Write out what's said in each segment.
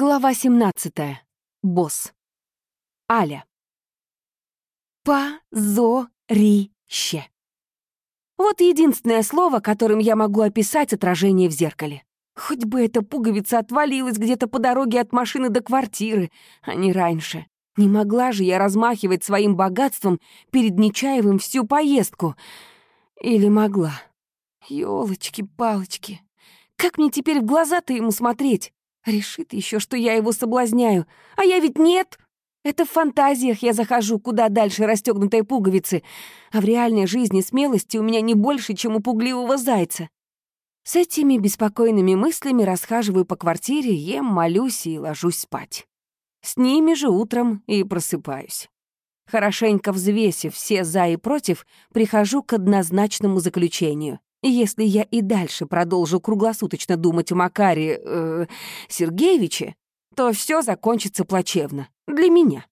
Глава 17. Босс. Аля. Позорище. Вот единственное слово, которым я могу описать отражение в зеркале. Хоть бы эта пуговица отвалилась где-то по дороге от машины до квартиры, а не раньше. Не могла же я размахивать своим богатством перед Нечаевым всю поездку. Или могла? Ёлочки-палочки. Как мне теперь в глаза-то ему смотреть? Решит еще, что я его соблазняю. А я ведь нет. Это в фантазиях я захожу куда дальше расстегнутой пуговицы, а в реальной жизни смелости у меня не больше, чем у пугливого зайца. С этими беспокойными мыслями расхаживаю по квартире, ем, молюсь и ложусь спать. С ними же утром и просыпаюсь. Хорошенько взвесив все «за» и «против», прихожу к однозначному заключению. Если я и дальше продолжу круглосуточно думать о Макаре э, Сергеевиче, то все закончится плачевно. Для меня.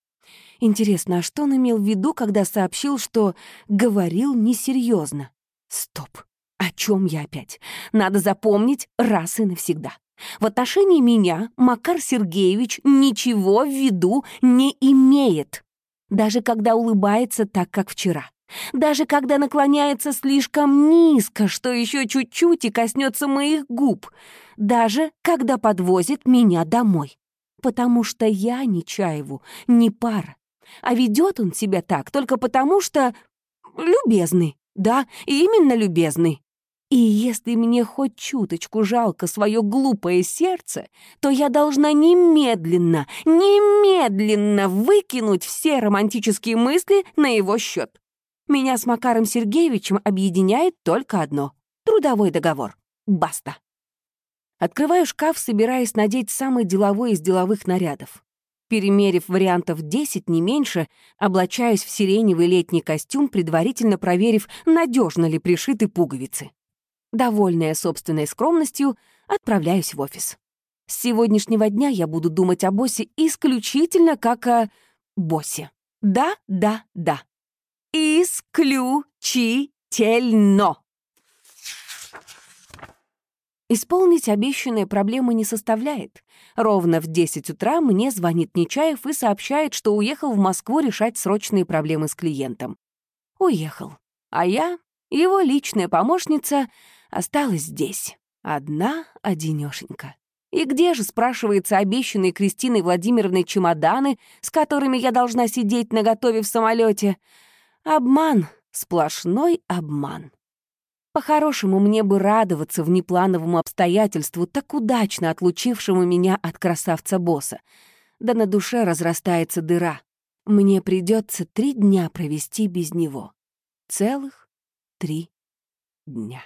Интересно, а что он имел в виду, когда сообщил, что говорил несерьезно? Стоп. О чем я опять? Надо запомнить раз и навсегда. В отношении меня Макар Сергеевич ничего в виду не имеет. Даже когда улыбается так, как вчера. Даже когда наклоняется слишком низко, что еще чуть-чуть и коснется моих губ. Даже когда подвозит меня домой. Потому что я Нечаеву не пара. А ведет он себя так только потому, что любезный. Да, именно любезный. И если мне хоть чуточку жалко свое глупое сердце, то я должна немедленно, немедленно выкинуть все романтические мысли на его счет. Меня с Макаром Сергеевичем объединяет только одно — трудовой договор. Баста. Открываю шкаф, собираясь надеть самый деловой из деловых нарядов. Перемерив вариантов 10, не меньше, облачаюсь в сиреневый летний костюм, предварительно проверив, надежно ли пришиты пуговицы. Довольная собственной скромностью, отправляюсь в офис. С сегодняшнего дня я буду думать о боссе исключительно как о боссе. Да, да, да. Исключительно. Исполнить обещанные проблемы не составляет. Ровно в 10 утра мне звонит Нечаев и сообщает, что уехал в Москву решать срочные проблемы с клиентом. Уехал. А я, его личная помощница, осталась здесь. Одна одинёшенька. И где же, спрашивается, обещанные Кристиной Владимировной чемоданы, с которыми я должна сидеть наготове в самолете? Обман, сплошной обман. По-хорошему, мне бы радоваться внеплановому обстоятельству, так удачно отлучившему меня от красавца-босса. Да на душе разрастается дыра. Мне придется три дня провести без него. Целых три дня.